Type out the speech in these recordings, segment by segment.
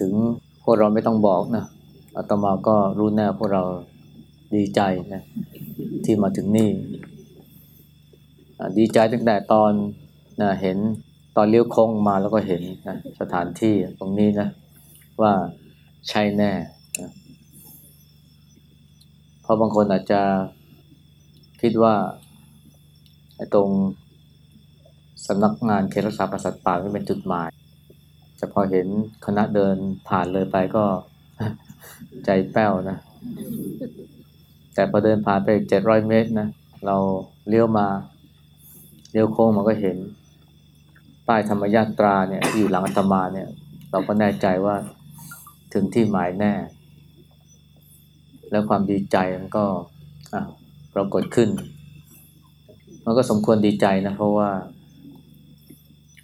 ถึงพวกเราไม่ต้องบอกนะอาตมาก็รู้แน่พวกเราดีใจนะที่มาถึงนี่ ดีใจตั้งแต่ตอนนะเห็นตอนเลี้ยวโค้งมาแล้วก็เห็นนะสถานที่ตรงนี้นะว่าใช่แน่นะเพราะบางคนอาจจะคิดว่าตรงสำนักงานเขตรักษาพันธุ์สัตว์ป่าไม่เป็นจุดหมาย แต่พอเห็นคณะเดินผ่านเลยไปก็ใจแป้วนะ แต่พอเดินผ่านไปเจ็ดร้อยเมตรนะ เราเลี้ยวมา เลี้ยวโค้งมันก็เห็น ป้ายธรรมยาตราเนี่ยที่อยู่หลังอัตมาเนี่ย เราก็แน่ใจว่าถึงที่หมายแน่ แล้วความดีใจมันก็ปรากฏขึ้น มันก็สมควรดีใจนะ เพราะว่า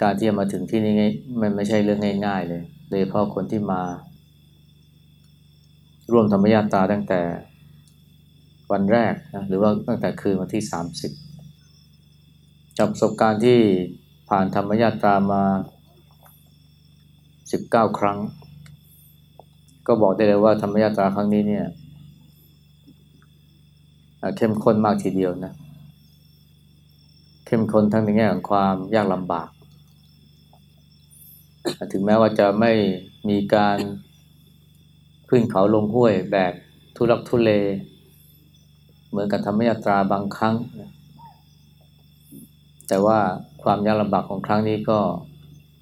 การที่จะมาถึงที่นี่มันไม่ใช่เรื่องง่าย ๆ เลยโดยเฉพาะคนที่มา ร่วมธรรมญาตาตั้งแต่วันแรกนะหรือว่าตั้งแต่คืนวันที่สามสิบจากประสบการณ์ที่ผ่านธรรมญาตามาสิบเก้าครั้ง ก็บอกได้เลยว่าธรรมญาตาครั้งนี้เนี่ยเข้มข้นมากทีเดียวนะเข้มข้นทั้งในแง่ของความยากลำบาก ถึงแม้ว่าจะไม่มีการขึ้นเขาลงห้วยแบบทุลักทุเล เหมือนกับธรรมยาตราบางครั้ง แต่ว่าความยากลำบากของครั้งนี้ก็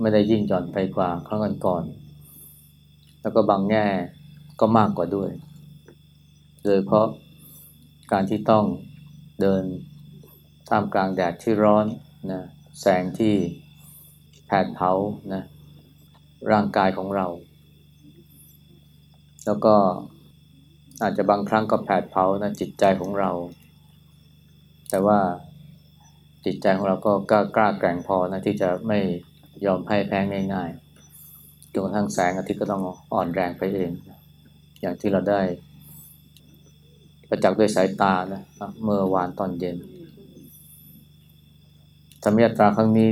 ไม่ได้ยิ่งหย่อนไปกว่าครั้งก่อนๆแล้วก็บางแง่ก็มากกว่าด้วย โดยเพราะการที่ต้องเดินท่ามกลางแดดที่ร้อนนะแสงที่แผดเผานะ ร่างกายของเรา แล้วก็อาจจะบางครั้งก็แผดเผานะจิตใจของเรา แต่ว่าจิตใจของเราก็กล้ากล้าแกร่งพอนะที่จะไม่ยอมพ่ายแพ้ง่ายๆจนกระทั่งแสงอาทิตย์ก็ต้องอ่อนแรงไปเอง อย่างที่เราได้ ประจักษ์ด้วยสายตานะเมื่อวานตอนเย็นธรรมยาตราครั้งนี้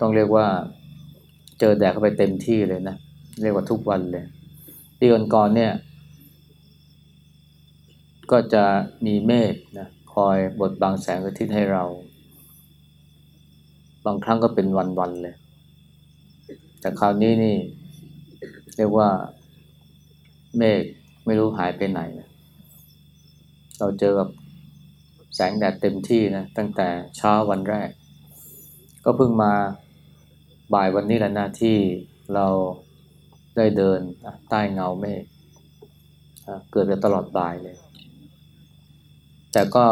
ต้องเรียกว่า เจอแดดเข้าไปเต็มที่เลยนะ เรียกว่าทุกวันเลยปีก่อนๆเนี่ย ก็จะมีเมฆนะคอยบดบังแสงอาทิตย์ให้เรา บางครั้งก็เป็นวันๆเลย แต่คราวนี้นี่ เรียกว่าเมฆไม่รู้หายไปไหนนะเราเจอกับแสงแดดเต็มที่นะตั้งแต่เช้าวันแรก ก็เพิ่งมา บ่ายวันนี้แหละนะที่เราได้เดินใต้เงาเมฆเกิดไปตลอดบ่ายเลย แต่ก็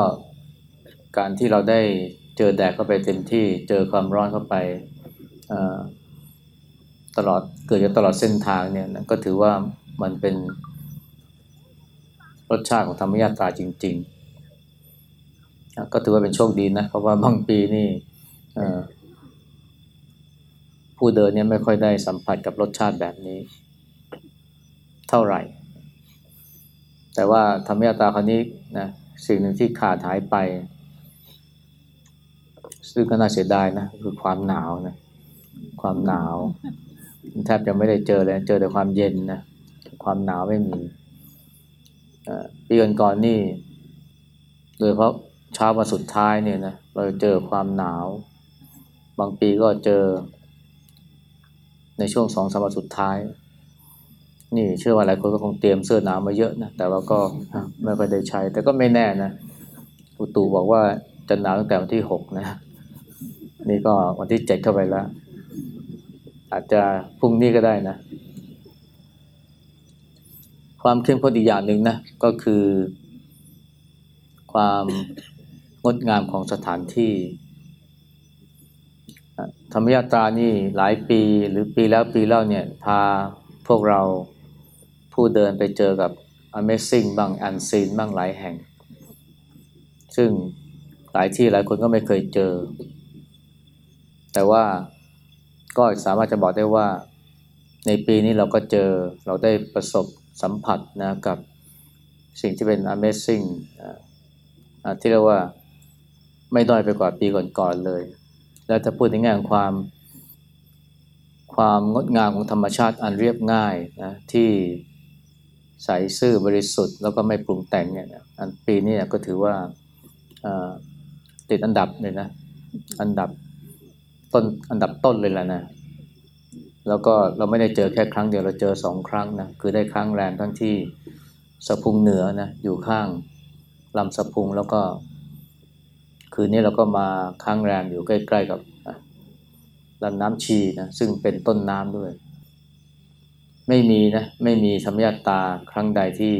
การที่เราได้เจอแดดเข้าไปเต็มที่เจอความร้อนเข้าไปตลอดเกิดจาตลอดเส้นทางเนี่ยก็ถือว่ามันเป็นรสชาติของธรรมยาตราจริง ๆ ก็ถือว่าเป็นโชคดีนะเพราะว่าบางปีนี่ ผู้เดินเนี่ยไม่ค่อยได้สัมผัสกับรสชาติแบบนี้ เท่าไหร่ แต่ว่าธรรมยาตาคนนี้นะสิ่งหนึ่งที่ขาดหายไป ซึ่งก็น่าเสียดายนะคือความหนาวนะความหนาวแทบจะไม่ได้เจอเลยเจอแต่ความเย็นนะความหนาวไม่มีปีก่อนๆนี่โดยเพราะเช้าวันสุดท้ายเนี่ยนะเราเจอความหนาว บางปีก็เจอ ในช่วงสองสามวันสุดท้าย นี่เชื่อว่าหลายคนก็คงเตรียมเสื้อหนาวมาเยอะนะ แต่ว่าก็ไม่ค่อยได้ใช้ แต่ก็ไม่แน่นะอุตุบอกว่าจะหนาวตั้งแต่วันที่หกนะ นี่ก็วันที่เจ็ดเข้าไปแล้ว อาจจะพรุ่งนี้ก็ได้นะ ความเข้มข้นอีกอย่างหนึ่งนะ ก็คือ ความงดงามของสถานที่ ธรรมยาตรานี่หลายปีหรือปีแล้วปีเล่าเนี่ยพาพวกเราผู้เดินไปเจอกับ Amazing บ้างอันซีนบ้างหลายแห่ง ซึ่งหลายที่หลายคนก็ไม่เคยเจอ แต่ว่าก็สามารถจะบอกได้ว่า ในปีนี้เราก็เจอเราได้ประสบสัมผัสนะกับสิ่งที่เป็น Amazing ที่เรียกว่าไม่ด้อยไปกว่าปีก่อนๆเลย แล้วถ้าพูดในแง่ของความ ความงดงามของธรรมชาติอันเรียบง่ายนะที่ใสซื่อบริสุทธิ์แล้วก็ไม่ปรุงแต่งเนี่ยอันปีนี้ก็ถือว่าติดอันดับเลยนะ อันดับต้นอันดับต้นเลยแหละนะแล้วก็เราไม่ได้เจอแค่ครั้งเดียวเราเจอสองครั้งนะคือได้ครั้งแรมทั้งที่สะพุงเหนือนะอยู่ข้างลำสะพุงแล้วก็ คืนนี้เราก็มาค้างแรมอยู่ใกล้ ๆ กับลำน้ำชีนะซึ่งเป็นต้นน้ำด้วย ไม่มีนะไม่มีธรรมยาตาครั้งใดที่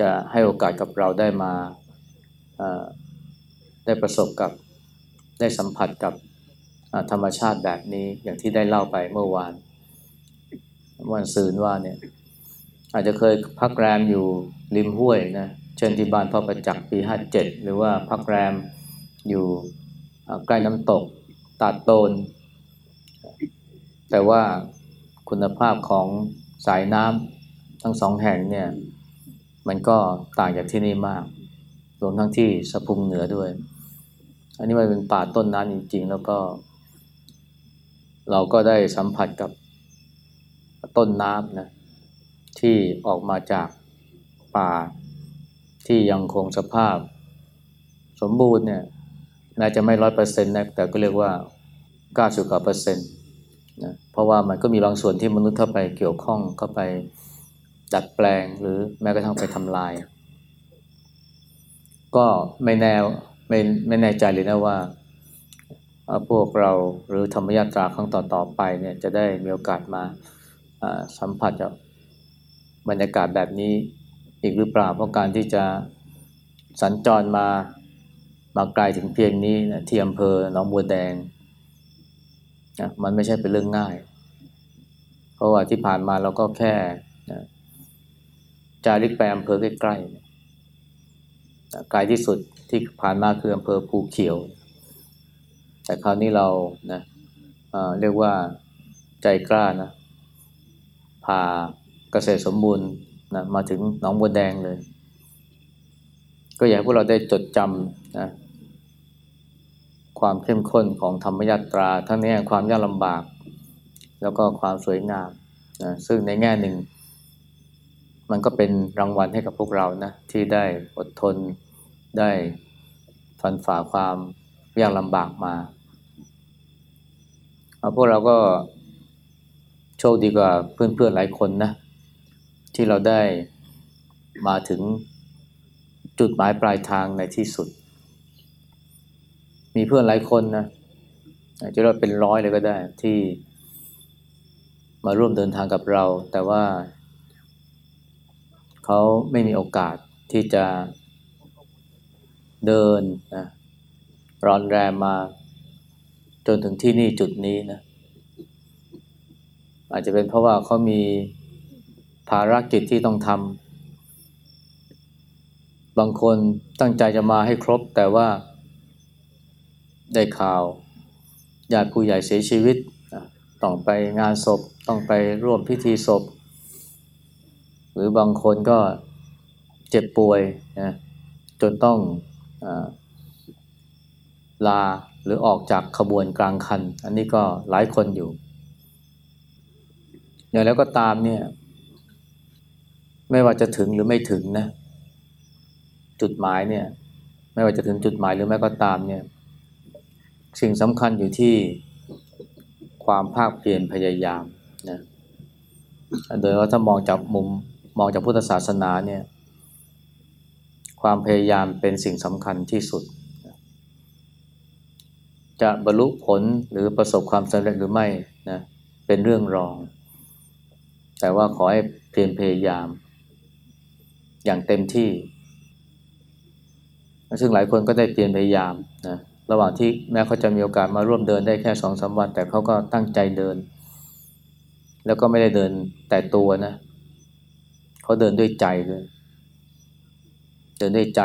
จะให้โอกาสกับเราได้มาได้ประสบกับได้สัมผัสกับธรรมชาติแบบนี้อย่างที่ได้เล่าไปเมื่อวานวันซืนว่าเนี่ยอาจจะเคยพักแรมอยู่ริมห้วยนะ เช่นที่บ้านพ่อประจักษ์ปีห้าเจ็ดหรือว่าพักแรมอยู่ใกล้น้ำตกตาดโตน แต่ว่าคุณภาพของสายน้ำทั้งสองแห่งเนี่ยมันก็ต่างจากที่นี่มาก รวมทั้งที่สะพุงเหนือด้วย อันนี้มันเป็นป่าต้นน้ำจริง ๆ แล้วก็ เราก็ได้สัมผัสกับต้นน้ำนะที่ออกมาจากป่า ที่ยังคงสภาพ สมบูรณ์เนี่ยแม้จะไม่ร้อยเปอร์เซ็นต์นะแต่ก็เรียกว่าเก้าสิบกว่าเปอร์เซ็นต์นะเพราะว่ามันก็มีบางส่วนที่มนุษย์เข้าไปเกี่ยวข้องเข้าไปดัดแปลงหรือแม้กระทั่งไปทำลาย ก็ไม่แน่ไม่ไม่แน่ใจเลยนะว่าพวกเราหรือธรรมยาตราครั้งต่อๆไปเนี่ยจะได้มีโอกาสมาสัมผัสกับบรรยากาศแบบนี้ อีกหรือเปล่าเพราะการที่จะสัญจรมามาไกลถึงเพียงนี้นะที่อำเภอหนองบัวแดงนะมันไม่ใช่เป็นเรื่องง่าย เพราะว่าที่ผ่านมาเราก็แค่นะจาริกไปอำเภอใกล้ๆนะไกลที่สุดที่ผ่านมาคืออำเภอภูเขียว แต่คราวนี้เรานะเรียกว่าใจกล้านะพาเกษตรสมบูรณ์ นะมาถึงหนองบัวแดงเลย ก็อยากให้พวกเราได้จดจำนะความเข้มข้นของธรรมยาตรา ทั้งในแง่ความยากลำบาก แล้วก็ความสวยงามนะซึ่งในแง่หนึ่ง มันก็เป็นรางวัลให้กับพวกเรานะที่ได้อดทนได้ฟันฝ่าความยากลำบากมาพวกเราก็โชคดีกว่าเพื่อนๆหลายคนนะ ที่เราได้มาถึงจุดหมายปลายทางในที่สุด มีเพื่อนหลายคนนะอาจจะเราเป็นร้อยเลยก็ได้ที่มาร่วมเดินทางกับเรา แต่ว่าเขาไม่มีโอกาสที่จะเดินนะรอนแรมมาจนถึงที่นี่จุดนี้นะอาจจะเป็นเพราะว่าเขามี ภารกิจที่ต้องทำบางคนตั้งใจจะมาให้ครบ แต่ว่าได้ข่าวญาติผู้ใหญ่เสียชีวิต ต้องไปงานศพ ต้องไปร่วมพิธีศพ หรือบางคนก็เจ็บป่วยนะจนต้องอลาหรือออกจากขบวนกลางคัน อันนี้ก็หลายคนอยู่ อย่างแล้วก็ตามเนี่ย ไม่ว่าจะถึงหรือไม่ถึงนะจุดหมายเนี่ย ไม่ว่าจะถึงจุดหมายหรือไม่ก็ตามเนี่ย สิ่งสำคัญอยู่ที่ความภาคเพียรพยายามนะโดยว่าถ้ามองจากมุมมองจากพุทธศาสนาเนี่ย ความพยายามเป็นสิ่งสำคัญที่สุด จะบรรลุผลหรือประสบความสำเร็จหรือไม่นะเป็นเรื่องรอง แต่ว่าขอให้เพียรพยายาม อย่างเต็มที่ ซึ่งหลายคนก็ได้เปลี่ยนพยายามนะระหว่างที่แม้เขาจะมีโอกาสมาร่วมเดินได้แค่สองสาวัน แต่เขาก็ตั้งใจเดิน แล้วก็ไม่ได้เดินแต่ตัวนะ เขาเดินด้วยใจเลยเดินด้วยใจ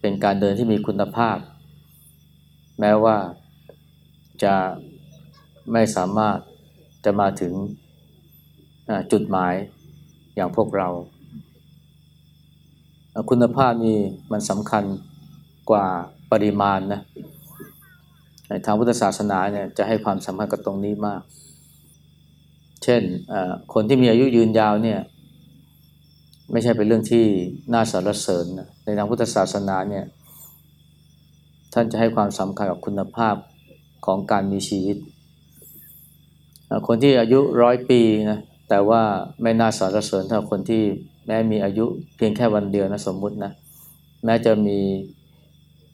เป็นการเดินที่มีคุณภาพ แม้ว่าจะไม่สามารถจะมาถึงจุดหมายอย่างพวกเรา คุณภาพนี่มันสำคัญกว่าปริมาณนะทางพุทธศาสนาเนี่ยจะให้ความสำคัญกับตรงนี้มาก เช่นคนที่มีอายุยืนยาวเนี่ยไม่ใช่เป็นเรื่องที่น่าสรรเสริญนะในทางพุทธศาสนาเนี่ยท่านจะให้ความสำคัญกับคุณภาพของการมีชีวิต คนที่อายุร้อยปีนะแต่ว่าไม่น่าสรรเสริญเท่าคนที่ แม้มีอายุเพียงแค่วันเดียวนะสมมุตินะแม้จะมี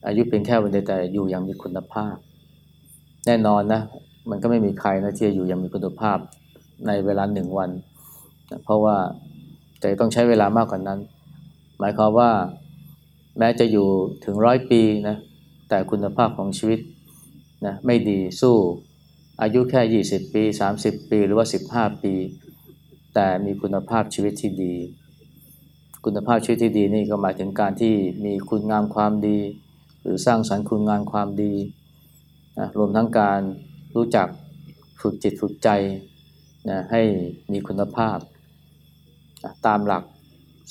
อายุเพียงแค่วันเดียวแต่อยู่อย่างมีคุณภาพ แน่นอนนะมันก็ไม่มีใครนะที่จะอยู่อย่างมีคุณภาพในเวลาหนึ่งวัน เพราะว่าจะต้องใช้เวลามากกว่านนั้น หมายความว่าแม้จะอยู่ถึงร้อยปีนะแต่คุณภาพของชีวิตนะไม่ดีสู้อายุแค่ 20 ปี 30 ปี หรือว่า 15 ปี แต่มีคุณภาพชีวิตที่ดี คุณภาพชีวิตที่ดีนี่ก็หมายถึงการที่มีคุณงามความดี หรือสร้างสรรค์คุณงามความดีนะรวมทั้งการรู้จักฝึกจิตฝึกใจนะให้มีคุณภาพนะตามหลัก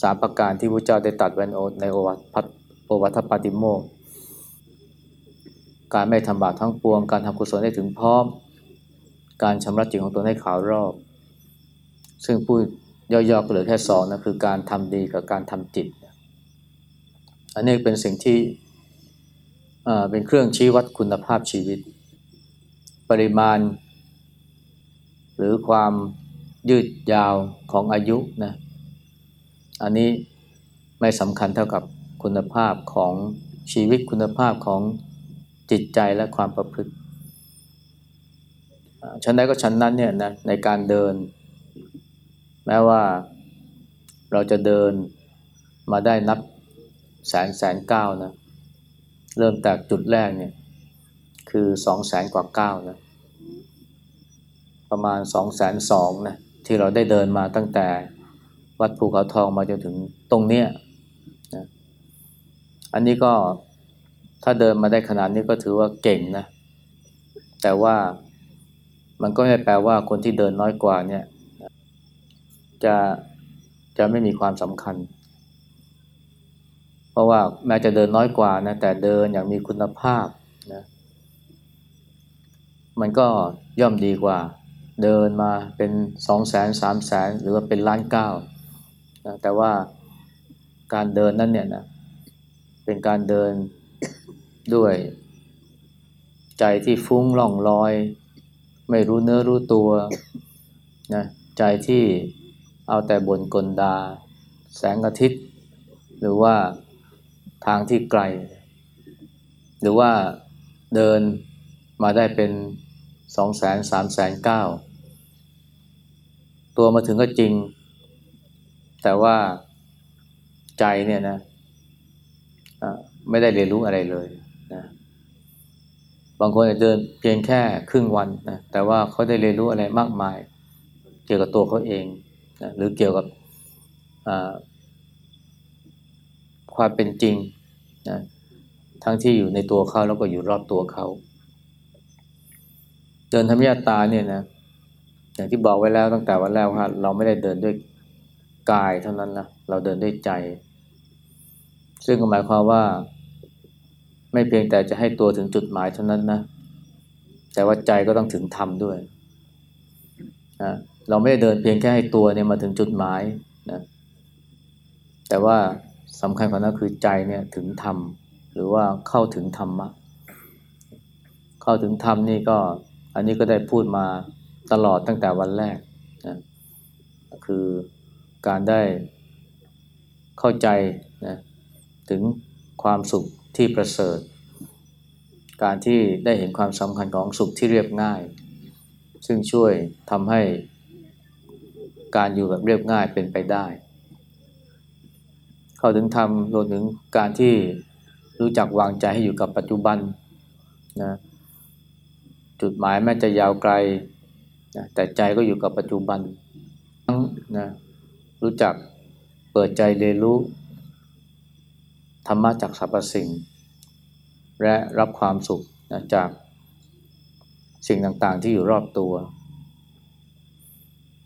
สามประการที่พระเจ้าได้ตัดไว้ในโอวัตโอวัตปาติโมกการไม่ทำบาปทั้งปวง การทำกุศลให้ถึงพร้อม การชำระจิตของตนให้ขาวรอบ ซึ่งพูด ย่อๆก็เหลือแค่สองนะคือการทำดีกับการทำจิต อันนี้เป็นสิ่งที่เป็นเครื่องชี้วัดคุณภาพชีวิต ปริมาณ หรือความยืดยาวของอายุนะอันนี้ไม่สำคัญเท่ากับคุณภาพของชีวิตคุณภาพของจิตใจและความประพฤติชั้นใดก็ชั้นนั้นเนี่ยนะในการเดิน แม้ว่าเราจะเดินมาได้นับแสนแสนเก้านะ เริ่มจากจุดแรกเนี่ย คือสองแสนกว่าเก้านะ ประมาณสองแสนสองนะ ที่เราได้เดินมาตั้งแต่วัดภูเขาทองมาจนถึงตรงเนี้ยนะอันนี้ก็ถ้าเดินมาได้ขนาดนี้ก็ถือว่าเก่งนะ แต่ว่ามันก็ไม่แปลว่าคนที่เดินน้อยกว่าเนี่ย จะจะไม่มีความสำคัญ เพราะว่าแม้จะเดินน้อยกว่านะแต่เดินอย่างมีคุณภาพนะมันก็ย่อมดีกว่า เดินมาเป็นสองแสนสามแสนหรือว่าเป็นล้านเก้านะแต่ว่าการเดินนั้นเนี่ยนะเป็นการเดินด้วยใจที่ฟุ้งล่องลอย ไม่รู้เนื้อรู้ตัวนะใจที่ เอาแต่บนกลดา แสงอาทิตย์ หรือว่าทางที่ไกล หรือว่าเดินมาได้เป็นสองแสนสามแสนเก้าตัวมาถึงก็จริง แต่ว่าใจเนี่ยนะไม่ได้เรียนรู้อะไรเลยนะบางคนอาจจะเดินเพียงแค่ครึ่งวันนะแต่ว่าเขาได้เรียนรู้อะไรมากมาย เกี่ยวกับตัวเขาเอง หรือเกี่ยวกับความเป็นจริงนะทั้งที่อยู่ในตัวเขาแล้วก็อยู่รอบตัวเขาเดินธรรมยาตาเนี่ยนะอย่างที่บอกไว้แล้วตั้งแต่วันแรกว่าเราไม่ได้เดินด้วยกายเท่านั้นนะเราเดินด้วยใจ ซึ่งหมายความว่า ไม่เพียงแต่จะให้ตัวถึงจุดหมายเท่านั้นนะแต่ว่าใจก็ต้องถึงธรรมด้วยนะ เราไม่ได้เดินเพียงแค่ให้ตัวเนี่ยมาถึงจุดหมายนะแต่ว่าสำคัญกว่านั้นคือใจเนี่ยถึงธรรมหรือว่าเข้าถึงธรรมะเข้าถึงธรรมนี่ก็อันนี้ก็ได้พูดมาตลอดตั้งแต่วันแรกนะคือการได้เข้าใจนะถึงความสุขที่ประเสริฐ การที่ได้เห็นความสำคัญของสุขที่เรียบง่าย ซึ่งช่วยทำให้ การอยู่แบบเรียบง่ายเป็นไปได้ เขาถึงทำรวมถึงการที่รู้จักวางใจให้อยู่กับปัจจุบันนะจุดหมายแม้จะยาวไกลนะแต่ใจก็อยู่กับปัจจุบันทั้งนะรู้จักเปิดใจเรียนรู้ธรรมะจากสรรพสิ่ง และรับความสุขนะจากสิ่งต่างๆที่อยู่รอบตัว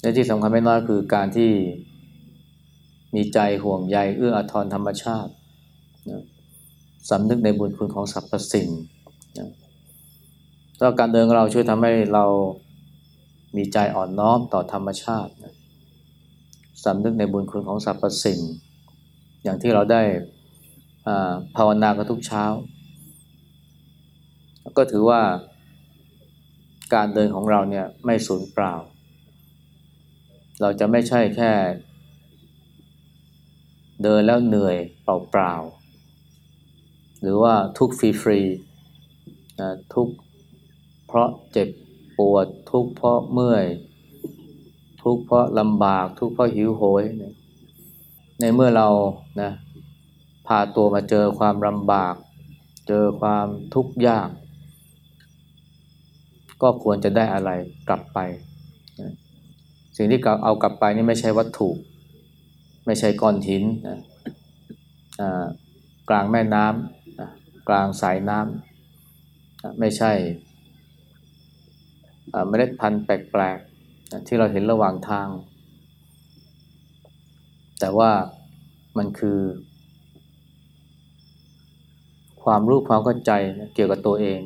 และที่สำคัญไม่น้อยคือการที่มีใจห่วงใยเอื้ออาทรธรรมชาตินะสำนึกในบุญคุณของสรรพสิ่งนะแล้วการเดินของเราช่วยทำให้เรามีใจอ่อนน้อมต่อธรรมชาตินะสำนึกในบุญคุณของสรรพสิ่ง อย่างที่เราได้ภาวนากันทุกเช้า ก็ถือว่าการเดินของเราเนี่ยไม่สูญเปล่า เราจะไม่ใช่แค่ เดินแล้วเหนื่อยเปล่าๆ หรือว่าทุกฟรีๆนะทุกเพราะเจ็บปวด ทุกเพราะเมื่อย ทุกเพราะลำบาก ทุกเพราะหิวโหยในเมื่อเรานะพาตัวมาเจอความลำบาก เจอความทุกข์ยาก ก็ควรจะได้อะไรกลับไป สิ่งที่เอากลับไปนี่ไม่ใช่วัตถุ ไม่ใช่ก้อนหินนะกลางแม่น้ำกลางสายน้ำไม่ใช่เมล็ดพันธุ์แปลกๆที่เราเห็นระหว่างทาง แต่ว่ามันคือ ความรู้ความเข้าใจเกี่ยวกับตัวเอง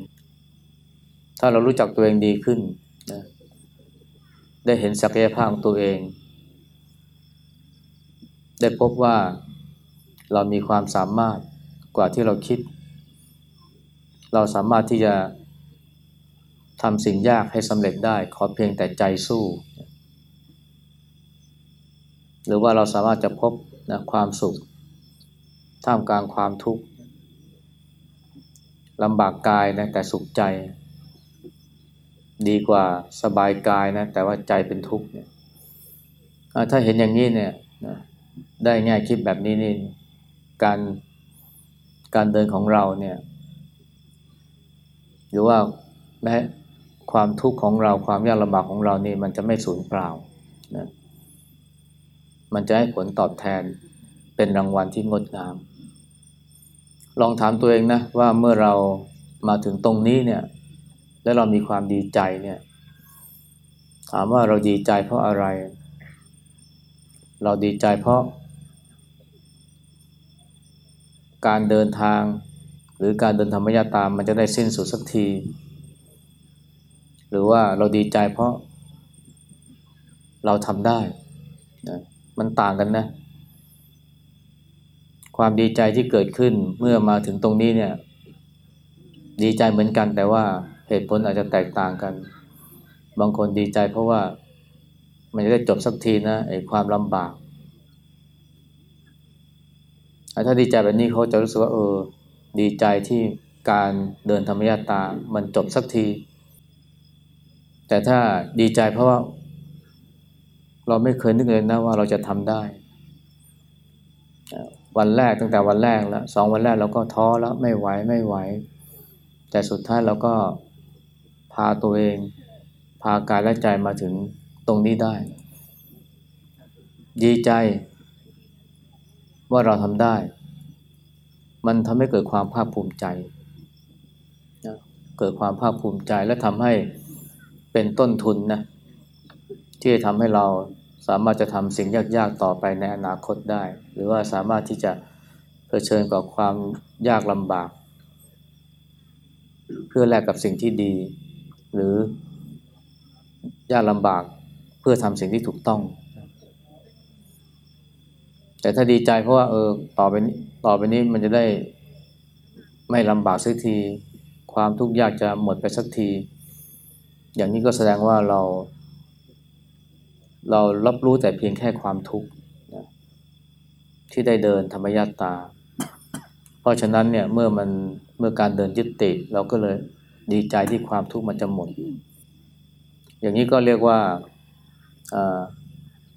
ถ้าเรารู้จักตัวเองดีขึ้น ได้เห็นศักยภาพของตัวเอง ได้พบว่าเรามีความสามารถกว่าที่เราคิด เราสามารถที่จะทำสิ่งยากให้สำเร็จได้ ขอเพียงแต่ใจสู้ หรือว่าเราสามารถจะพบนะความสุข ท่ามกลางความทุกข์ลำบากกายนะแต่สุขใจ ดีกว่าสบายกายนะ แต่ว่าใจเป็นทุกข์เนี่ยถ้าเห็นอย่างนี้เนี่ยได้ง่ายคิดแบบนี้นี่การการเดินของเราเนี่ยหรือว่าแม้ความทุกข์ของเราความยากลำบากของเรานี่มันจะไม่สูญเปล่านะมันจะให้ผลตอบแทนเป็นรางวัลที่งดงาม ลองถามตัวเองนะว่าเมื่อเรามาถึงตรงนี้เนี่ย แล้วเรามีความดีใจเนี่ย ถามว่าเราดีใจเพราะอะไร เราดีใจเพราะ การเดินทาง หรือการเดินธรรมยาตามมันจะได้สิ้นสุดสักที หรือว่าเราดีใจเพราะ เราทำได้นะมันต่างกันนะ ความดีใจที่เกิดขึ้นเมื่อมาถึงตรงนี้เนี่ย ดีใจเหมือนกันแต่ว่า เหตุผลอาจจะแตกต่างกัน บางคนดีใจเพราะว่ามันจะได้จบสักทีนะไอ้ความลำบาก ถ้าดีใจแบบนี้เขาจะรู้สึกว่าเออ ดีใจที่การเดินธรรมยาตามันจบสักที แต่ถ้าดีใจเพราะว่า เราไม่เคยนึกเลยนะว่าเราจะทำได้ วันแรกตั้งแต่วันแรกแล้วสองวันแรกเราก็ท้อแล้วไม่ไหวไม่ไหว แต่สุดท้ายเราก็ พาตัวเอง พากายและใจมาถึงตรงนี้ได้ ดีใจ ว่าเราทำได้ มันทำให้เกิดความภาคภูมิใจเกิดความภาคภูมิใจและทำให้เป็นต้นทุนนะที่จะทำให้เราสามารถจะทำสิ่งยากๆต่อไปในอนาคตได้ หรือว่าสามารถที่จะเผชิญกับความยากลำบาก เพื่อแลกกับสิ่งที่ดี หรือยากลำบากเพื่อทำสิ่งที่ถูกต้อง แต่ถ้าดีใจเพราะว่าเออต่อไปนี้ต่อไปนี้มันจะได้ไม่ลำบากสักที ความทุกข์ยากจะหมดไปสักที อย่างนี้ก็แสดงว่าเรา เรารับรู้แต่เพียงแค่ความทุกข์ที่ได้เดินธรรมยาตา เพราะฉะนั้นเนี่ยเมื่อมันเมื่อการเดินยึดติดเราก็เลย ดีใจที่ความทุกข์มันจะหมด อย่างนี้ก็เรียกว่า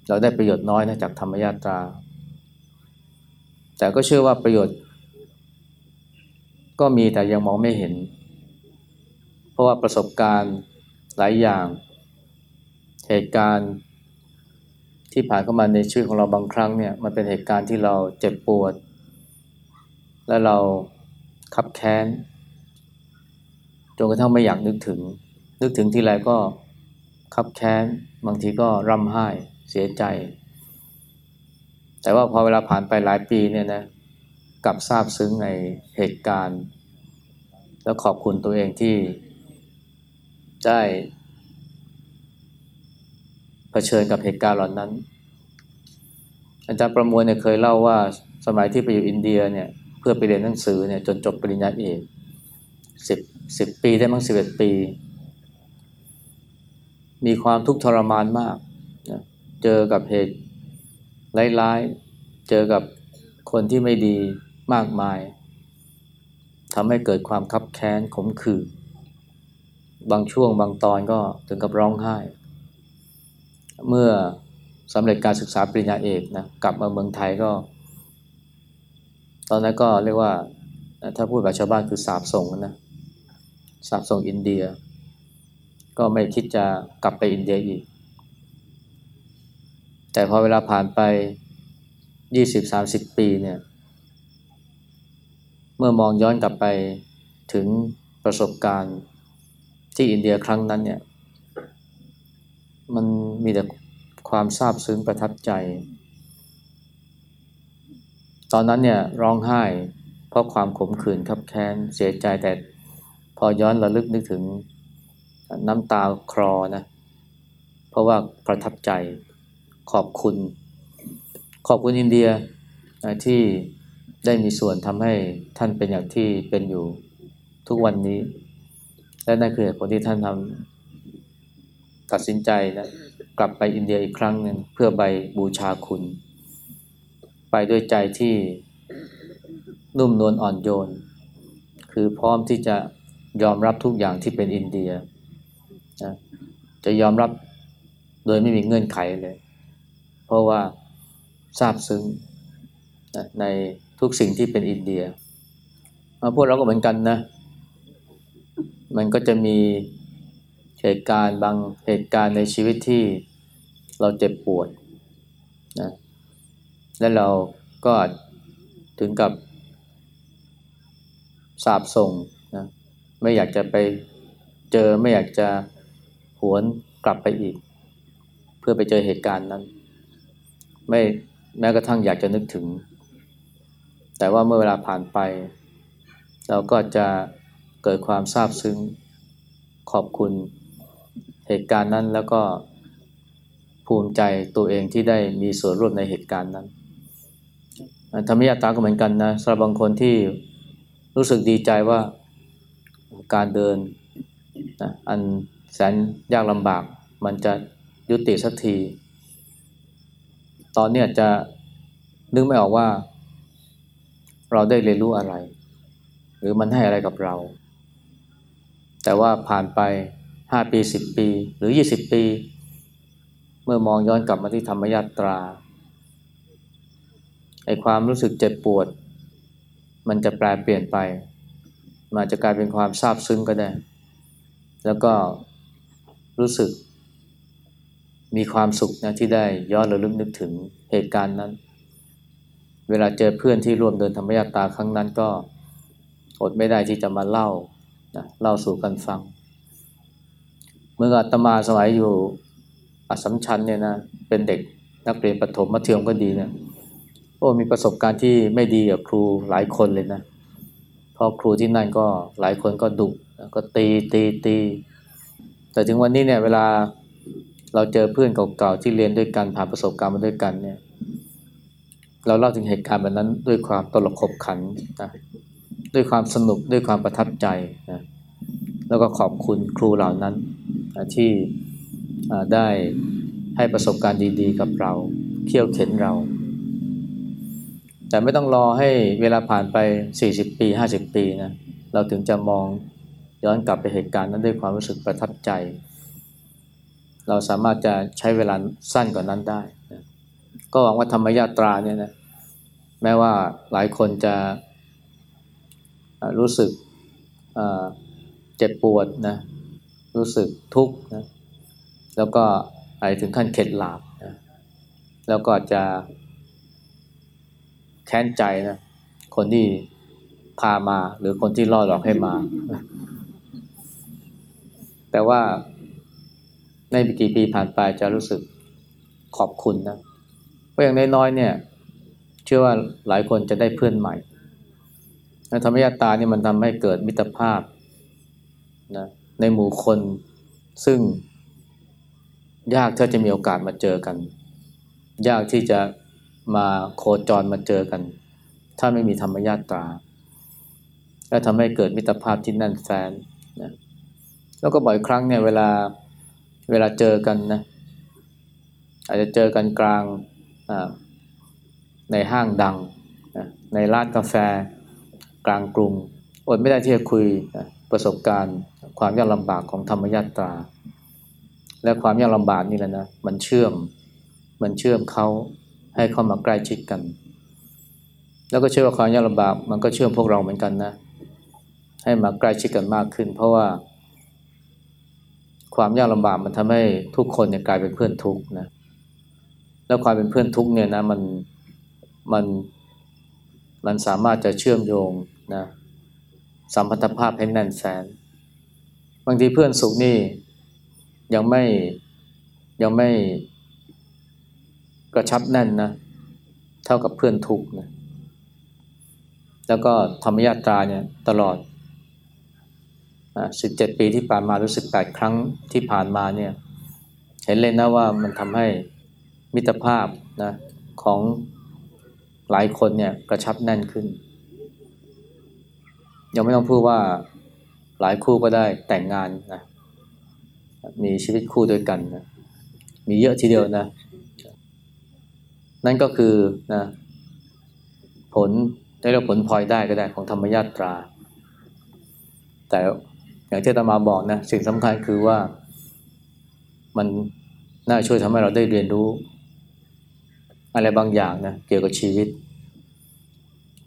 เราได้ประโยชน์น้อยนะจากธรรมยาตรา แต่ก็เชื่อว่าประโยชน์ ก็มีแต่ยังมองไม่เห็น เพราะว่าประสบการณ์หลายอย่าง เหตุการณ์ที่ผ่านเข้ามาในชีวิตของเราบางครั้งเนี่ยมันเป็นเหตุการณ์ที่เราเจ็บปวด และเราขับแค้น จนกระทั่งไม่อยากนึกถึง นึกถึงทีไรก็ขับแค้น บางทีก็ร่ำไห้เสียใจ แต่ว่าพอเวลาผ่านไปหลายปีเนี่ยนะกลับทราบซึ้งในเหตุการณ์ แล้วขอบคุณตัวเองที่ได้เผชิญกับเหตุการณ์เหล่านั้น อาจารย์ประมวลเนี่ยเคยเล่าว่าสมัยที่ไปอยู่อินเดียเนี่ยเพื่อไปเรียนหนังสือเนี่ยจนจบปริญญาเอกสิบ สิบปีได้มั้งสิบเอ็ดปี มีความทุกข์ทรมานมากนะเจอกับเหตุร้ายๆ เจอกับคนที่ไม่ดีมากมายทำให้เกิดความคับแค้นขมขื่นบางช่วงบางตอนก็ถึงกับร้องไห้ เมื่อสำเร็จการศึกษาปริญญาเอกนะกลับมาเมืองไทยก็ ตอนนั้นก็เรียกว่าถ้าพูดแบบชาวบ้านคือสาบส่งนะ สาบส่งอินเดีย ก็ไม่คิดจะกลับไปอินเดียอีก แต่พอเวลาผ่านไปยี่สิบสามสิบปีเนี่ย เมื่อมองย้อนกลับไปถึงประสบการณ์ที่อินเดียครั้งนั้นเนี่ย มันมีแต่ความซาบซึ้งประทับใจ ตอนนั้นเนี่ยร้องไห้เพราะความขมขื่นคับแค้นเสียใจแต่ พอย้อนระลึกนึกถึงน้ำตาคลอนะ เพราะว่าประทับใจขอบคุณ ขอบคุณอินเดียที่ได้มีส่วนทำให้ท่านเป็นอย่างที่เป็นอยู่ทุกวันนี้ และนั่นคือเหตุผลที่ท่านทำตัดสินใจนะกลับไปอินเดียอีกครั้งหนึ่งเพื่อใบบูชาคุณ ไปด้วยใจที่นุ่มนวลอ่อนโยน คือพร้อมที่จะ ยอมรับทุกอย่างที่เป็นอินเดียนะจะยอมรับโดยไม่มีเงื่อนไขเลย เพราะว่าทราบซึ้งนะในทุกสิ่งที่เป็นอินเดียพวกเราก็เหมือนกันนะ มันก็จะมีเหตุการณ์บางเหตุการณ์ในชีวิตที่เราเจ็บปวดนะและเราก็ถึงกับสาบส่ง ไม่อยากจะไปเจอไม่อยากจะหวนกลับไปอีก เพื่อไปเจอเหตุการณ์นั้น ไม่แม้กระทั่งอยากจะนึกถึง แต่ว่าเมื่อเวลาผ่านไป เราก็จะเกิดความซาบซึ้งขอบคุณเหตุการณ์นั้นแล้วก็ภูมิใจตัวเองที่ได้มีส่วนร่วมในเหตุการณ์นั้นธรรมยาตาก็เหมือนกันนะสำหรับบางคนที่รู้สึกดีใจว่า การเดินนะอันแสนยากลำบากมันจะยุติสักที ตอนนี้จะนึกไม่ออกว่า เราได้เรียนรู้อะไร หรือมันให้อะไรกับเรา แต่ว่าผ่านไปห้าปีสิบปี หรือยี่สิบปี เมื่อมองย้อนกลับมาที่ธรรมยาตราไอความรู้สึกเจ็บปวด มันจะแปลเปลี่ยนไป มันจะกลายเป็นความซาบซึ้งก็ได้ แล้วก็รู้สึก มีความสุขนะที่ได้ย้อนระลึกนึกถึงเหตุการณ์นั้น เวลาเจอเพื่อนที่ร่วมเดินธรรมยาตาครั้งนั้นก็อดไม่ได้ที่จะมาเล่านะเล่าสู่กันฟัง เมื่ออาตมาสมัยอยู่อัสสัมชัญเนี่ยนะเป็นเด็กนักเรียนประถมมัธยมก็ดีเนะโอ้มีประสบการณ์ที่ไม่ดีกับครูหลายคนเลยนะ พราะครูที่นั่นก็หลายคนก็ดุก็ตีตีตีแต่ถึงวันนี้เนี่ยเวลาเราเจอเพื่อนเก่าๆที่เรียนด้วยกันผ่านประสบการณ์มาด้วยกันเนี่ยเราเล่าถึงเหตุการณ์แบบนั้นด้วยความตลกขบขันนะด้วยความสนุกด้วยความประทับใจนะแล้วก็ขอบคุณครูเหล่านั้นนะที่ได้ให้ประสบการณ์ดีๆ กับเรา เขี่ยวเข็นเรา แต่ไม่ต้องรอให้เวลาผ่านไป 40 ปี 50 ปีนะเราถึงจะมองย้อนกลับไปเหตุการณ์นั้นด้วยความรู้สึกประทับใจ เราสามารถจะใช้เวลาสั้นกว่านั้นได้นะก็หวังว่าธรรมยาตราเนี่ยนะแม้ว่าหลายคนจะรู้สึกเจ็บปวดนะรู้สึกทุกข์นะแล้วก็ไปถึงขั้นเข็ดหลาบนะแล้วก็จะ แค้นใจนะ คนที่พามาหรือคนที่ล่อหลอกให้มา แต่ว่าในกี่ปีผ่านไปจะรู้สึกขอบคุณนะ เพราะอย่างน้อยๆเนี่ย เชื่อว่าหลายคนจะได้เพื่อนใหม่ธรรมยาตานี่มันทำให้เกิดมิตรภาพนะในหมู่คนซึ่งยากที่จะมีโอกาสมาเจอกัน ยากที่จะ มาโคจรมาเจอกัน ถ้าไม่มีธรรมญาตราและทำให้เกิดมิตรภาพที่แน่นแฟนนะแล้วก็บ่อยครั้งเนี่ยเวลาเวลาเจอกันนะอาจจะเจอกันกลางในห้างดังนะในร้านกาแฟกลางกรุงอดไม่ได้ที่จะคุยนะประสบการณ์ ความยากลำบากของธรรมญาตรา และความยากลำบากนี่แหละนะมันเชื่อมมันเชื่อมเขา ให้เข้ามาใกล้ชิดกัน แล้วก็เชื่อว่าความยากลำบากมันก็เชื่อมพวกเราเหมือนกันนะ ให้มาใกล้ชิดกันมากขึ้น เพราะว่า ความยากลำบากมันทำให้ทุกคนเนี่ยกลายเป็นเพื่อนทุกนะแล้วความเป็นเพื่อนทุกเนี่ยนะมันมันมันสามารถจะเชื่อมโยงนะสัมพันธภาพให้แน่นแฟนบางทีเพื่อนสุขนี่ยังไม่ยังไม่ กระชับแน่นนะเท่ากับเพื่อนทุกนะแล้วก็ธรรมยาตราเนี่ยตลอดสิบเจ็ดปีที่ผ่านมารู้สึกแปดครั้งที่ผ่านมาเนี่ยเห็นเลยนะว่ามันทำให้มิตรภาพนะของหลายคนเนี่ยกระชับแน่นขึ้น ยังไม่ต้องพูดว่าหลายคู่ก็ได้แต่งงานนะมีชีวิตคู่ด้วยกันนะมีเยอะทีเดียวนะ นั่นก็คือนะผลได้รับผลพลอยได้ก็ได้ของธรรมญาตรา แต่อย่างที่ตมาบอกนะสิ่งสำคัญคือว่ามันน่าช่วยทำให้เราได้เรียนรู้ อะไรบางอย่างนะเกี่ยวกับชีวิต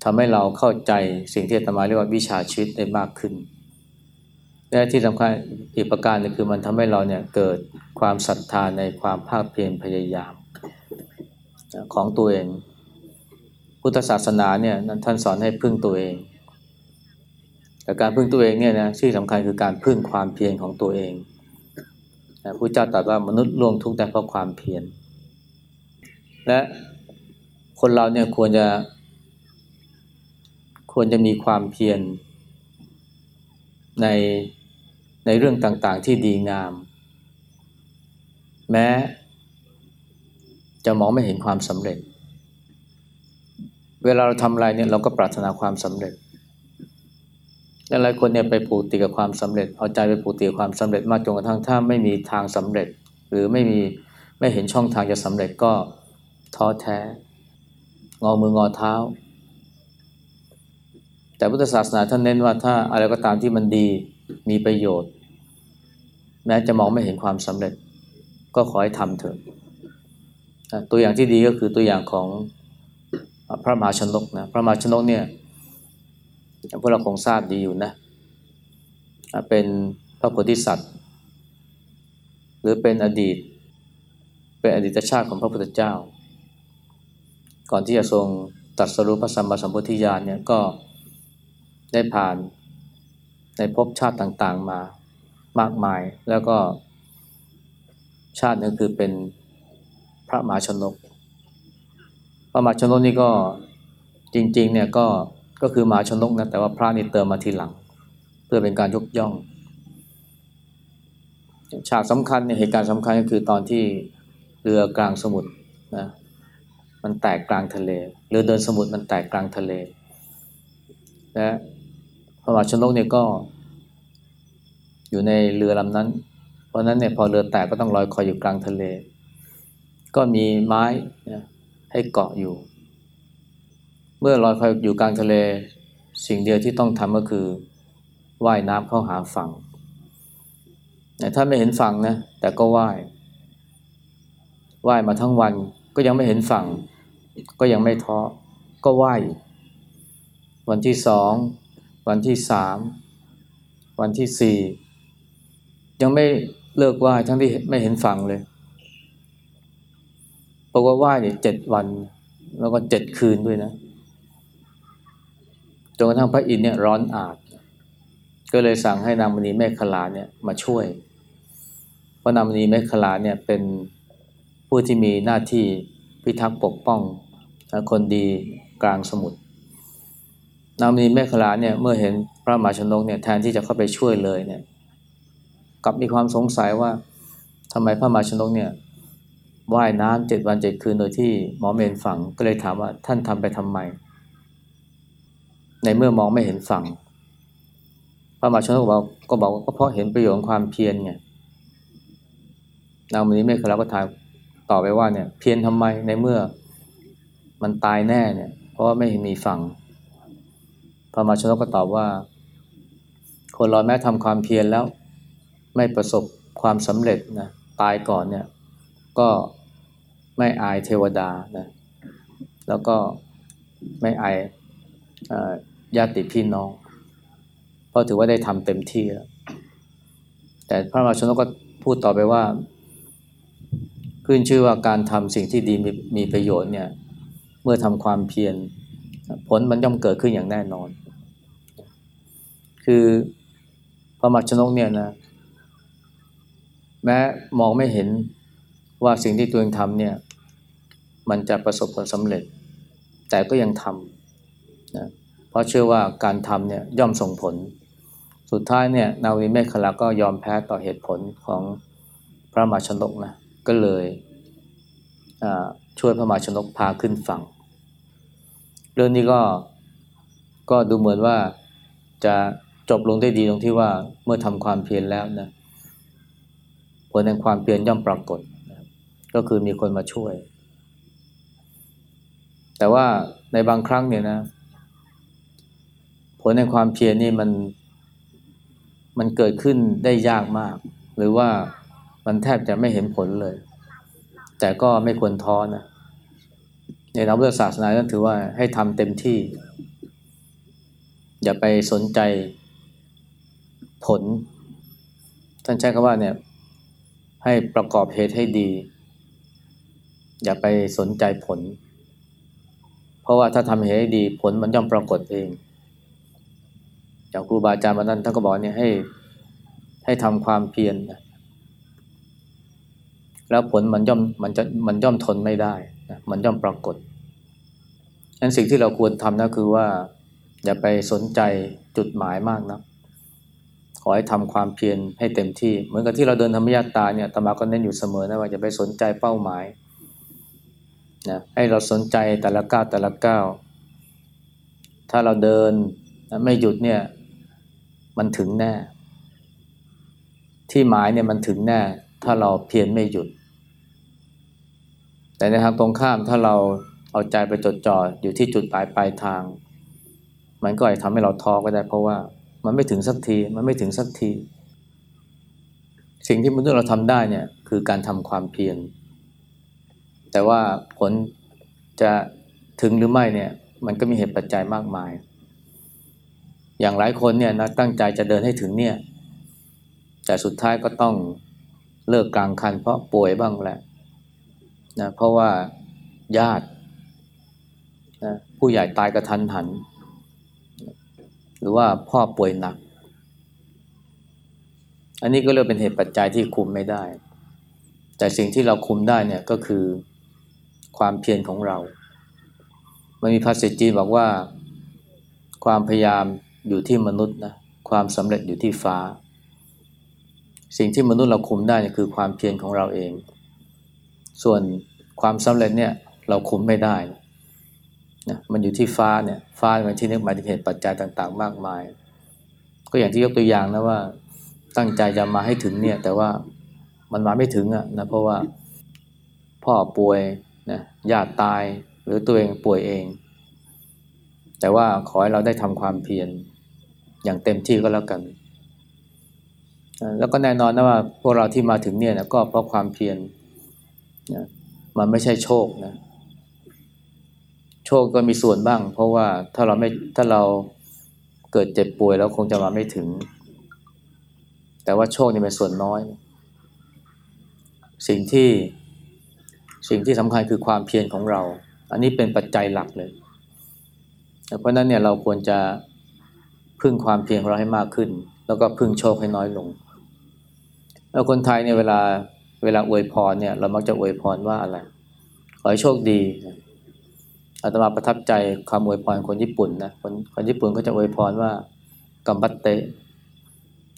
ทำให้เราเข้าใจสิ่งที่ตมาเรียกว่าวิชาชีวิตได้มากขึ้น และที่สำคัญอีกประการนึงคือมันทำให้เราเนี่ยเกิดความศรัทธาในความภาคเพียรพยายาม ของตัวเอง พุทธศาสนาเนี่ยท่านสอนให้พึ่งตัวเอง แต่การพึ่งตัวเองเนี่ยนะที่สำคัญคือการพึ่งความเพียรของตัวเองนะพระเจ้าตรัสว่ามนุษย์ล่วงทุกข์ได้เพราะความเพียรและคนเราเนี่ยควรจะควรจะมีความเพียรในในเรื่องต่างๆที่ดีงาม แม้ จะมองไม่เห็นความสำเร็จ เวลาเราทำอะไรเนี่ยเราก็ปรารถนาความสำเร็จหลายคนเนี่ยไปผูกติดกับความสำเร็จ เอาใจไปผูกติดกับความสำเร็จมากจนกระทั่งถ้าไม่มีทางสำเร็จ หรือไม่มีไม่เห็นช่องทางจะสำเร็จก็ท้อแท้ งอมืองอเท้า แต่พุทธศาสนาท่านเน้นว่าถ้าอะไรก็ตามที่มันดีมีประโยชน์ แม้จะมองไม่เห็นความสำเร็จ ก็ขอให้ทำเถอะ ตัวอย่างที่ดีก็คือตัวอย่างของพระมหาชนกนะพระมหาชนกเนี่ยพวกเราคงทราบดีอยู่นะเป็นพระโพธิสัตว์ หรือเป็นอดีต เป็นอดีตชาติของพระพุทธเจ้า ก่อนที่จะทรงตัดสรุปพระสัมมาสัมพุทธิญาณเนี่ยก็ได้ผ่านในภพชาติต่างๆมามากมาย แล้วก็ชาตินึงคือเป็น พระมหาชนก พระมหาชนกนี่ก็จริงๆเนี่ยก็ก็คือหมาชนกนะแต่ว่าพระนี่เติมมาทีหลัง เพื่อเป็นการยกย่อง ฉากสำคัญในเหตุการณ์สำคัญก็คือตอนที่เรือกลางสมุทรนะมันแตกกลางทะเลเรือเดินสมุทรมันแตกกลางทะเลและพระมหาชนกเนี่ยก็ อยู่ในเรือลำนั้น เพราะนั้นเนี่ยพอเรือแตกก็ต้องลอยคอยอยู่กลางทะเล ก็มีไม้ให้เกาะอยู่ เมื่อลอยคอยอยู่กลางทะเลสิ่งเดียวที่ต้องทำก็คือว่ายน้ำเข้าหาฝั่งถ้าไม่เห็นฝั่งนะแต่ก็ว่ายว่ายมาทั้งวันก็ยังไม่เห็นฝั่ง ก็ยังไม่ท้อก็ว่ายวันที่สองวันที่สามวันที่สี่ยังไม่เลิกว่ายทั้งที่ไม่เห็นฝั่งเลย เพราะว่าว่ายเนี่ยเจ็ดวัน แล้วก็เจ็ดคืนด้วยนะจนกระทั่งพระอินทร์เนี่ยร้อนอาบก็เลยสั่งให้นางมณีเมฆขลาเนี่ยมาช่วย เพราะนางมณีเมฆขลาเนี่ยเป็นผู้ที่มีหน้าที่พิทักษ์ปกป้องคนดีกลางสมุทรนางมณีเมฆขลาเนี่ยเมื่อเห็นพระมหาชนกเนี่ยแทนที่จะเข้าไปช่วยเลยเนี่ยกลับมีความสงสัยว่าทำไมพระมหาชนกเนี่ย ว่ายน้ำเจ็ดวันเจ็ดคืนโดยที่หมอเมนฝั่งก็เลยถามว่าท่านทำไปทำไม ในเมื่อมองไม่เห็นฝั่งพระมหาชนกบอกก็บอกก็เพราะเห็นประโยชน์ของความเพียรไงนางมณีเมฆคลาก็ถามต่อไปว่าเนี่ยเพียรทำไมในเมื่อมันตายแน่เนี่ย เพราะว่าไม่เห็นมีฝั่งพระมหาชนกก็ตอบว่า คนเราแม้ทำความเพียรแล้ว ไม่ประสบความสำเร็จนะตายก่อนเนี่ย ก็ไม่อายเทวดานะแล้วก็ไม่อายญาติพี่น้อง เพราะถือว่าได้ทำเต็มที่แล้วแต่พระมาชนกก็พูดต่อไปว่าขึ้นชื่อว่าการทำสิ่งที่ดีมีมีประโยชน์เนี่ยเมื่อทำความเพียรผลมันย่อมเกิดขึ้นอย่างแน่นอน คือพระมาชนกเนี่ยนะแม้มองไม่เห็น ว่าสิ่งที่ตัวเองทำเนี่ยมันจะประสบผลสำเร็จ แต่ก็ยังทำนะเพราะเชื่อว่าการทำเนี่ยย่อมส่งผล สุดท้ายเนี่ยนาวีเมฆคลาก็ยอมแพ้ต่อเหตุผลของพระมหาชนกนะก็เลยช่วยพระมหาชนกพาขึ้นฝั่ง เรื่องนี้ก็ก็ดูเหมือนว่าจะจบลงได้ดีตรงที่ว่าเมื่อทำความเพียรแล้วนะผลแห่งความเพียรย่อมปรากฏ ก็คือมีคนมาช่วย แต่ว่าในบางครั้งเนี่ยนะ ผลในความเพียรนี่มันมันเกิดขึ้นได้ยากมาก หรือว่ามันแทบจะไม่เห็นผลเลย แต่ก็ไม่ควรท้อนะในทางพุทธศาสนาก็ถือว่าให้ทำเต็มที่ อย่าไปสนใจผล ท่านใช้คำว่าเนี่ยให้ประกอบเหตุให้ดี อย่าไปสนใจผล เพราะว่าถ้าทำเหตุให้ดีผลมันย่อมปรากฏเองอย่างครูบาอาจารย์มานั้นท่านก็บอกเนี่ยให้ให้ทำความเพียรนะแล้วผลมันย่อมมันจะมันย่อมทนไม่ได้นะมันย่อมปรากฏฉะนั้นสิ่งที่เราควรทำนะคือว่า อย่าไปสนใจจุดหมายมากนะขอให้ทำความเพียรให้เต็มที่ เหมือนกับที่เราเดินธรรมยาตาเนี่ยตมาก็เน้นอยู่เสมอนะว่าอย่าไปสนใจเป้าหมาย นะให้เราสนใจแต่ละก้าวแต่ละก้าว ถ้าเราเดินนะไม่หยุดเนี่ยมันถึงแน่ ที่หมายเนี่ยมันถึงแน่ ถ้าเราเพียรไม่หยุด แต่ในทางตรงข้ามถ้าเราเอาใจไปจดจ่ออยู่ที่จุดปลายปลายทาง มันก็อาจทำให้เราท้อก็ได้เพราะว่ามันไม่ถึงสักทีมันไม่ถึงสักที สิ่งที่มนุษย์เราทำได้เนี่ยคือการทำความเพียร แต่ว่าผลจะถึงหรือไม่เนี่ยมันก็มีเหตุปัจจัยมากมาย อย่างหลายคนเนี่ยนะตั้งใจจะเดินให้ถึงเนี่ย แต่สุดท้ายก็ต้องเลิกกลางคันเพราะป่วยบ้างแหละนะเพราะว่าญาตินะผู้ใหญ่ตายกระทันหัน หรือว่าพ่อป่วยหนัก อันนี้ก็เรียกเป็นเหตุปัจจัยที่คุมไม่ได้ แต่สิ่งที่เราคุมได้เนี่ยก็คือ ความเพียรของเรา ไมันมีภาษิตจีนบอกว่า ความพยายามอยู่ที่มนุษย์นะความสำเร็จอยู่ที่ฟ้า สิ่งที่มนุษย์เราคุมได้คือความเพียรของเราเอง ส่วนความสำเร็จเนี่ยเราคุมไม่ได้นะมันอยู่ที่ฟ้าเนี่ยฟ้าเป็นที่นึกหมายถึงเหตุปัจจัยต่างๆ มากมาย ก็อย่างที่ยกตัวอย่างนะว่าตั้งใจจะมาให้ถึงเนี่ยแต่ว่ามันมาไม่ถึงอะนะเพราะว่าพ่อป่วย นะญาติตายหรือตัวเองป่วยเอง แต่ว่าขอให้เราได้ทำความเพียรอย่างเต็มที่ก็แล้วกัน แล้วก็แน่นอนนะว่าพวกเราที่มาถึงเนี่ยนะก็เพราะความเพียรนะมันไม่ใช่โชคนะโชคก็มีส่วนบ้าง เพราะว่าถ้าเราไม่ถ้าเราเกิดเจ็บป่วยแล้วคงจะมาไม่ถึง แต่ว่าโชคนี่เป็นส่วนน้อย สิ่งที่ สิ่งที่สำคัญคือความเพียรของเรา อันนี้เป็นปัจจัยหลักเลย เพราะนั้นเนี่ยเราควรจะพึ่งความเพียรของเราให้มากขึ้น แล้วก็พึ่งโชคให้น้อยลง แล้วคนไทยเนี่ยเวลาเวลาอวยพรเนี่ยเรามักจะอวยพรว่าอะไร ขอให้โชคดีอาตมาประทับใจคำอวยพรคนญี่ปุ่นนะคนคนญี่ปุ่นก็จะอวยพรว่ากัมบัตเต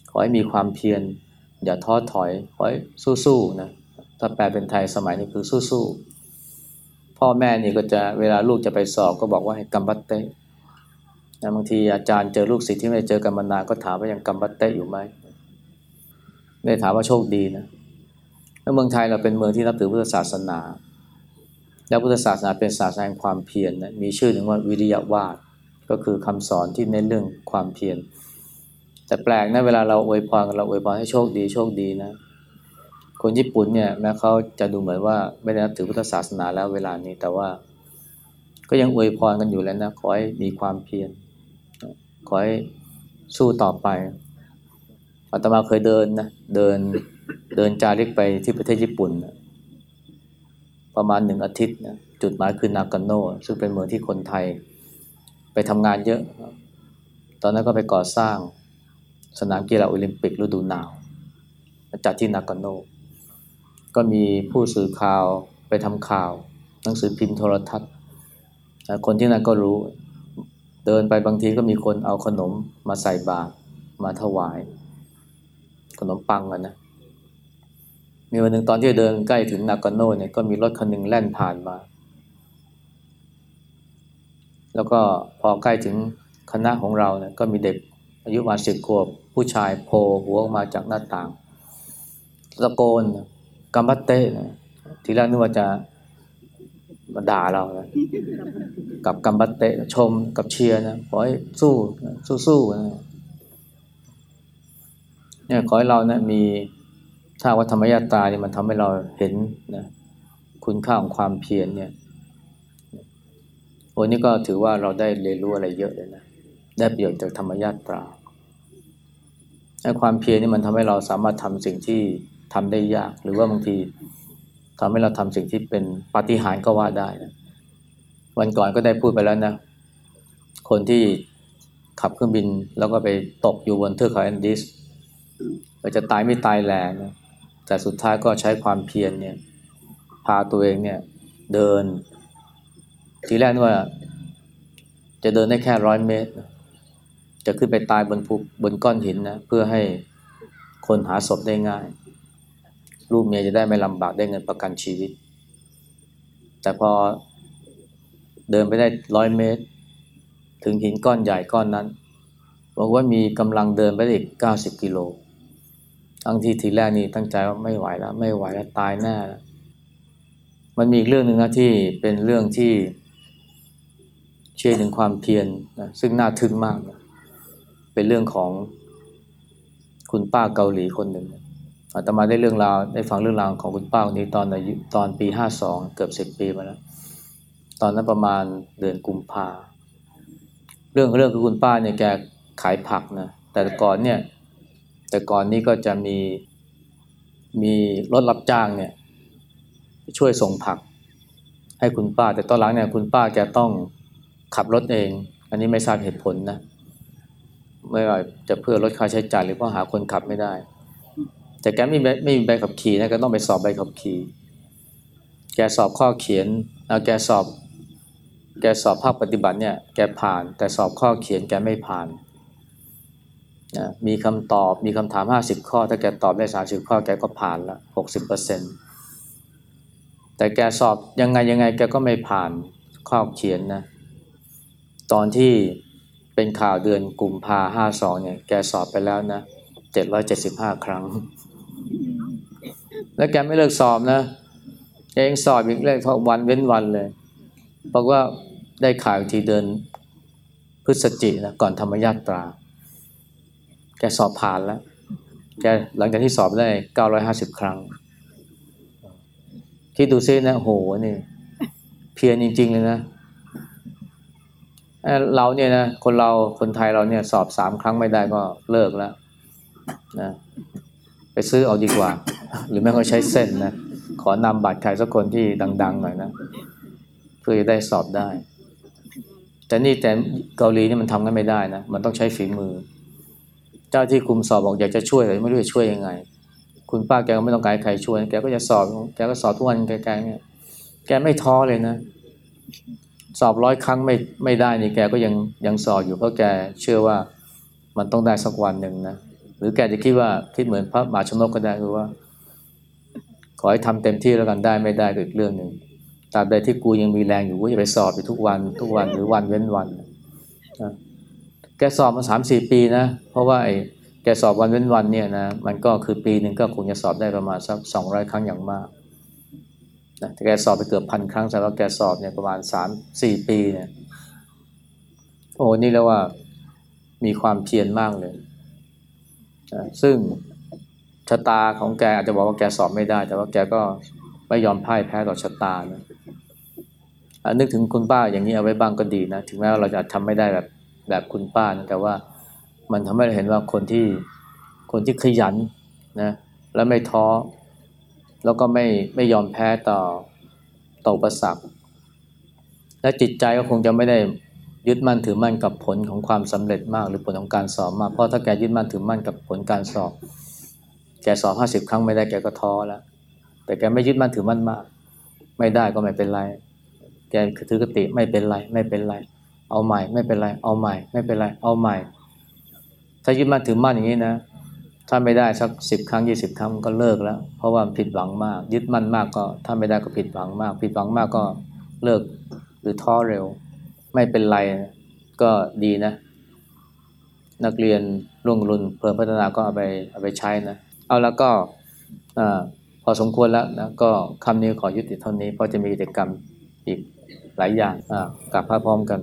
ขอให้มีความเพียร อย่าท้อถอย ขอให้สู้ๆนะ ถ้าแปลเป็นไทยสมัยนี้คือสู้ๆพ่อแม่นี่ก็จะเวลาลูกจะไปสอบก็บอกว่าให้กัมบัตเตนะบางทีอาจารย์เจอลูกศิษย์ที่ไม่เจอกันมานานก็ถามว่ายังกัมบัตเตอยู่ไหมไม่ถามว่าโชคดีนะแล้วเมืองไทยเราเป็นเมืองที่นับถือพุทธศาสนา แล้วพุทธศาสนาเป็นศาสนาแห่งความเพียรนะมีชื่อถึงว่าวิริยวาดก็คือคำสอนที่เน้นเรื่องความเพียรแต่แปลกนะเวลาเราอวยพรเราอวยพรให้โชคดีโชคดีนะ คนญี่ปุ่นเนี่ยแม้เขาจะดูเหมือนว่าไม่ได้นับถือพุทธศาสนาแล้วเวลานี้แต่ว่า ก็ยังอวยพรกันอยู่แล้วนะขอให้มีความเพียรขอให้สู้ต่อไปอาตมาเคยเดินนะเดินเดินจาริกไปที่ประเทศญี่ปุ่นนะประมาณหนึ่งอาทิตย์นะจุดหมายคือนากาโน่ซึ่งเป็นเมืองที่คนไทย ไปทำงานเยอะ ตอนนั้นก็ไปก่อสร้างสนามกีฬาโอลิมปิกฤดูหนาวจัดที่นากาโน่ ก็มีผู้สื่อข่าวไปทำข่าว หนังสือพิมพ์โทรทัศน์ คนที่นั่นก็รู้ เดินไปบางทีก็มีคนเอาขนมมาใส่บาตรมาถวาย ขนมปังกันนะ มีวันหนึ่งตอนที่เดินใกล้ถึงนากาโน่เนี่ยก็มีรถคันหนึ่งแล่นผ่านมา แล้วก็พอใกล้ถึงคณะของเราเนี่ยก็มีเด็กอายุประมาณสิบขวบ ผู้ชายโผล่หัวออกมาจากหน้าต่างตะโกน กัมบัตเต้นะทีแรกนึกว่าจะมาด่าเรานะกับกัมบัตเต้ชมกับเชียร์นะขอให้สู้สู้สู้นะเนี่ยขอให้เรานะมีถ้าว่าธรรมยาตาเนี่ยมันทำให้เราเห็นนะคุณค่าของความเพียรเนี่ยวันนี้ก็ถือว่าเราได้เรียนรู้อะไรเยอะเลยนะได้ประโยชน์จากธรรมยาตราไอ้ความเพียรนี่มันทำให้เราสามารถทำสิ่งที่ ทำได้ยาก หรือว่าบางทีทำให้เราทำสิ่งที่เป็นปาฏิหาริย์ก็ว่าได้นะวันก่อนก็ได้พูดไปแล้วนะ คนที่ขับเครื่องบินแล้วก็ไปตกอยู่บนเทือกเขาแอนดีสเราจะตายไม่ตายแหลนะแต่สุดท้ายก็ใช้ความเพียรเนี่ย พาตัวเองเนี่ย เดิน ทีแรกว่า จะเดินได้แค่ร้อยเมตร จะขึ้นไปตายบนภูบนก้อนหินนะ เพื่อให้คนหาศพได้ง่าย ลูกเมียจะได้ไม่ลำบากได้เงินประกันชีวิต แต่พอเดินไปได้ร้อยเมตร ถึงหินก้อนใหญ่ก้อนนั้นบอกว่ามีกำลังเดินไปอีกเก้าสิบกิโลทั้งที่ทีแรกนี่ตั้งใจว่าไม่ไหวแล้ว ไม่ไหวแล้วตายแน่แล้วมันมีอีกเรื่องหนึ่งนะที่เป็นเรื่องที่เชื่อถึงความเพียรนะซึ่งน่าทึ่งมากนะเป็นเรื่องของคุณป้าเกาหลีคนหนึ่ง อาตมาได้เรื่องราวได้ฟังเรื่องราวของคุณป้าคนนี้ตอนอายุตอนปีห้าสองเกือบสิบปีมาแล้ว ตอนนั้นประมาณเดือนกุมภาเรื่องเรื่องคือคุณป้าเนี่ยแกขายผักนะแต่ก่อนเนี่ยแต่ก่อนนี้ก็จะมีมีรถรับจ้างเนี่ยช่วยส่งผัก ให้คุณป้า แต่ตอนหลังเนี่ยคุณป้าแกต้องขับรถเอง อันนี้ไม่ทราบเหตุผลนะไม่ว่าจะเพื่อลดค่าใช้จ่ายหรือเพราะหาคนขับไม่ได้ แต่แกไม่ไม่มีใบขับขี่นะก็ต้องไปสอบใบขับขี่ แกสอบข้อเขียนเอาแกสอบ แกสอบภาคปฏิบัติเนี่ยแกผ่าน แต่สอบข้อเขียนแกไม่ผ่านนะมีคำตอบมีคำถามห้าสิบข้อ ถ้าแกตอบได้สาข้อแกก็ผ่านละหกสิบเปอร์เซ็นต์แต่แกสอบยังไงยังไงแกก็ไม่ผ่านข้อเขียนนะ ตอนที่เป็นข่าวเดือนกุมภาห้าสองเนี่ยแกสอบไปแล้วนะเจ็ดร้อยเจ็ดสิบห้าครั้ง แล้วแกไม่เลิกสอบนะแกยังสอบอีกเลขทวันเว้นวันเลยเพราะว่าได้ข่าวทีเดินพฤศจินะก่อนธรรมยาตรา แกสอบผ่านแล้ว แกหลังจากที่สอบได้เก้าร้อยห้าสิบครั้ง คิดดูซินะโหนี่เพียรจริง ๆ เลยนะ เราเนี่ยนะ คนเราคนไทยเราเนี่ยสอบสามครั้งไม่ได้ก็เลิกแล้วนะ ไปซื้อเอาดีกว่า หรือแม่ก็ใช้เส้นนะ ขอนำบัตรใครสักคนที่ดัง ๆ หน่อยนะ เพื่อจะได้สอบได้ แต่นี่แต่เกาหลีนี่มันทำกันไม่ได้นะ มันต้องใช้ฝีมือ เจ้าที่คุมสอบบอกอยากจะช่วยแต่ไม่รู้จะช่วยยังไง คุณป้าแกก็ไม่ต้องการใครช่วย แกก็จะสอบ แกก็สอบทุกวันแกๆเนี่ย แกไม่ท้อเลยนะ สอบร้อยครั้งไม่ไม่ได้นี่แกก็ยังยังสอบอยู่เพราะแกเชื่อว่ามันต้องได้สักวันหนึ่งนะ รือแกจะคิดว่าคิดเหมือนพระมหาชนกก็ได้คือว่า ขอให้ทำเต็มที่แล้วกันได้ไม่ได้ก็อีกเรื่องหนึ่งตราบใดที่กูยังมีแรงอยู่กูจะไปสอบอยู่ทุกวัน ทุกวันหรือวันเว้นวันนะแกสอบมาสามสี่ปีนะ เพราะว่าไอ้แกสอบวันเว้นวันเนี่ยนะมันก็คือปีหนึ่งก็คงจะสอบได้ประมาณสักสองร้อยครั้งอย่างมากนะแต่แกสอบไปเกือบพันครั้งแต่ว่าแกสอบเนี่ยประมาณสามสี่ปีเนี่ยโอ้นี่เรียกว่ามีความเพียรมากเลย ซึ่งชะตาของแกอาจจะบอกว่าแกสอบไม่ได้ แต่ว่าแกก็ไม่ยอมพ่ายแพ้ต่อชะตานะอะนึกถึงคุณป้าอย่างนี้เอาไว้บ้างก็ดีนะ ถึงแม้ว่าเราจะทำไม่ได้แบบแบบคุณป้านะแต่ว่ามันทำให้เราเห็นว่าคนที่คนที่ขยันนะและไม่ท้อ แล้วก็ไม่ไม่ยอมแพ้ต่อต่ออุปสรรคและจิตใจก็คงจะไม่ได้ ยึดมั่นถือมั่นกับผลของความสำเร็จมากหรือผลของการสอบมากเพราะถ้าแกยึดมั่นถือมั่นกับผลการสอบ แกสอบห้าสิบครั้งไม่ได้แกก็ท้อแล้ว แต่แกไม่ยึดมั่นถือมั่นมาก ไม่ได้ก็ไม่เป็นไร แกถือกติไม่เป็นไรไม่เป็นไร เอาใหม่ไม่เป็นไร เอาใหม่ ไม่เป็นไร เอาใหม่ ถ้ายึดมั่นถือมั่นอย่างนี้นะ ถ้าไม่ได้สักสิบครั้งยี่สิบครั้งก็เลิกแล้ว เพราะว่าผิดหวังมาก ยึดมั่นมากก็ถ้าไม่ได้ก็ผิดหวังมาก ผิดหวังมากก็เลิกหรือท้อเร็ว ไม่เป็นไรก็ดีนะ นักเรียนรุ่งรุนเพิ่มพัฒนาก็เอาไปเอาไปใช้นะ เอาแล้วก็อพอสมควรแล้วนะก็คำนี้ขอยุติเท่านี้เพราะจะมีกิจกรรมอีกหลายอย่างกลับพระพร้อมกัน